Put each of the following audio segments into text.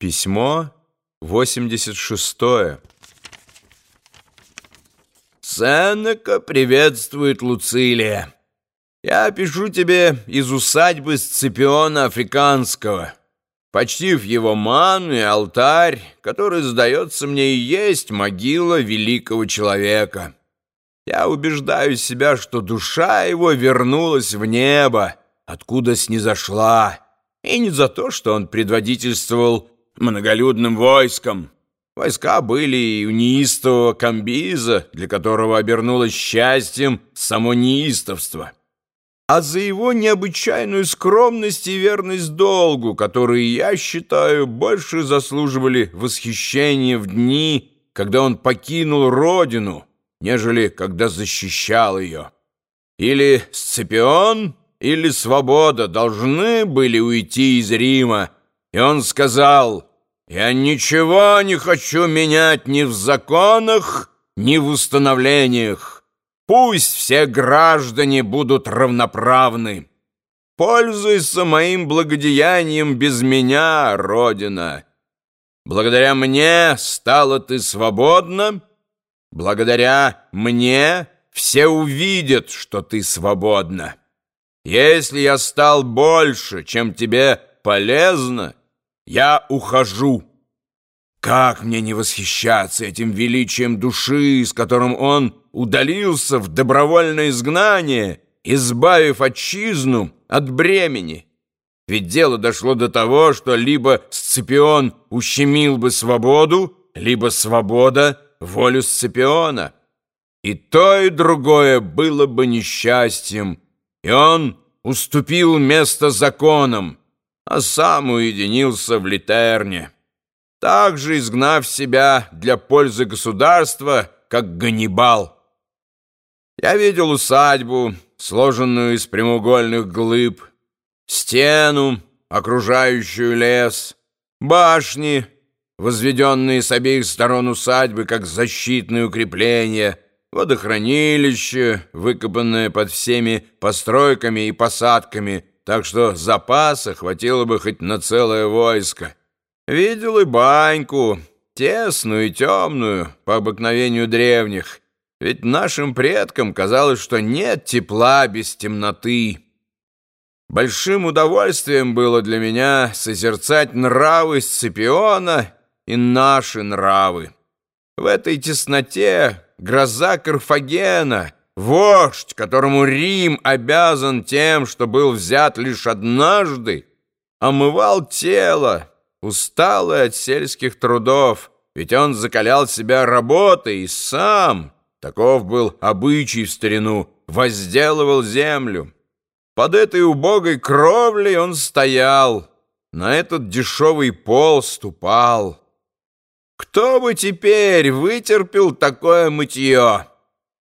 Письмо 86 Сенека приветствует Луцилия. Я пишу тебе из усадьбы Сципиона Африканского, почтив его ману и алтарь, который, сдается мне, и есть могила великого человека. Я убеждаю себя, что душа его вернулась в небо, откуда снизошла, и не за то, что он предводительствовал многолюдным войском. Войска были и у неистового Камбиза, для которого обернулось счастьем само неистовство. А за его необычайную скромность и верность долгу, которые, я считаю, больше заслуживали восхищения в дни, когда он покинул родину, нежели когда защищал ее. Или Сципион, или Свобода должны были уйти из Рима, и он сказал... Я ничего не хочу менять ни в законах, ни в установлениях. Пусть все граждане будут равноправны. Пользуйся моим благодеянием без меня, Родина. Благодаря мне стала ты свободна. Благодаря мне все увидят, что ты свободна. Если я стал больше, чем тебе полезно, я ухожу. Как мне не восхищаться этим величием души, с которым он удалился в добровольное изгнание, избавив отчизну от бремени? Ведь дело дошло до того, что либо Сципион ущемил бы свободу, либо свобода — волю Сципиона. И то, и другое было бы несчастьем, и он уступил место законам, а сам уединился в Литерне, также изгнав себя для пользы государства, как Ганнибал. Я видел усадьбу, сложенную из прямоугольных глыб, стену, окружающую лес, башни, возведенные с обеих сторон усадьбы как защитные укрепления, водохранилище, выкопанное под всеми постройками и посадками – так что запаса хватило бы хоть на целое войско. Видел и баньку, тесную и темную, по обыкновению древних, ведь нашим предкам казалось, что нет тепла без темноты. Большим удовольствием было для меня созерцать нравы Сципиона и наши нравы. В этой тесноте гроза Карфагена — Вождь, которому Рим обязан тем, что был взят лишь однажды, омывал тело, усталый от сельских трудов, ведь он закалял себя работой и сам, таков был обычай в старину, возделывал землю. Под этой убогой кровлей он стоял, на этот дешевый пол ступал. Кто бы теперь вытерпел такое мытье?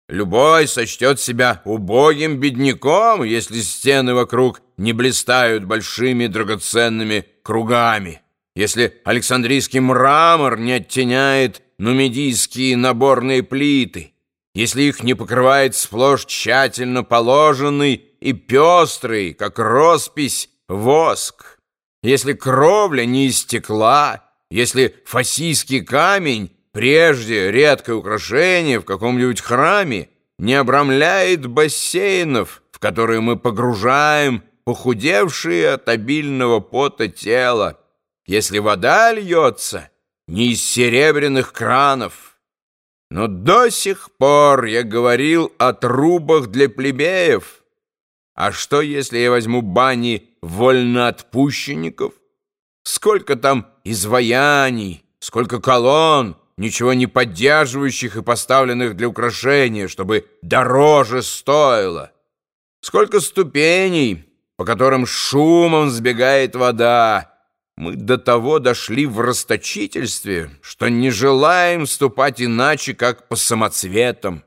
Любой сочтет себя убогим бедняком, если стены вокруг не блистают большими драгоценными кругами, если Александрийский мрамор не оттеняет нумидийские наборные плиты, если их не покрывает сплошь тщательно положенный и пестрый, как роспись, воск, если кровля не из стекла, если фасийский камень Прежде редкое украшение в каком-нибудь храме не обрамляет бассейнов, в которые мы погружаем похудевшие от обильного пота тело, если вода льется не из серебряных кранов. Но до сих пор я говорил о трубах для плебеев. А что, если я возьму бани вольноотпущенников? Сколько там изваяний, сколько колонн, ничего не поддерживающих и поставленных для украшения, чтобы дороже стоило. Сколько ступеней, по которым шумом сбегает вода. Мы до того дошли в расточительстве, что не желаем ступать иначе, как по самоцветам.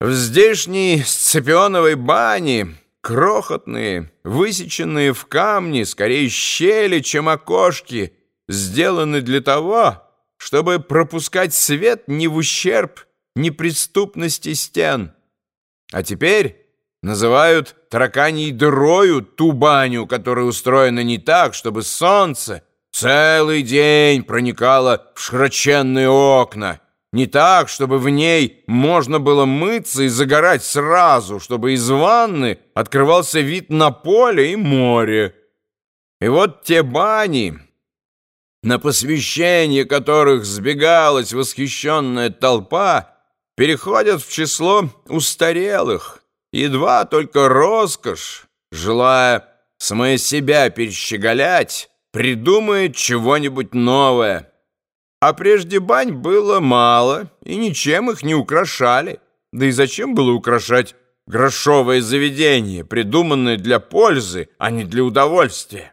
В здешней сцепионовой бане крохотные, высеченные в камне, скорее щели, чем окошки, сделаны для того, чтобы пропускать свет не в ущерб неприступности стен. А теперь называют тараканьей дырою ту баню, которая устроена не так, чтобы солнце целый день проникала в широченные окна, не так, чтобы в ней можно было мыться и загорать сразу, чтобы из ванны открывался вид на поле и море. И вот те бани, на посвящение которых сбегалась восхищенная толпа, переходят в число устарелых, едва только роскошь, желая самое себя перещеголять, придумает чего-нибудь новое. А прежде бань было мало, и ничем их не украшали. Да и зачем было украшать грошовое заведение, придуманное для пользы, а не для удовольствия?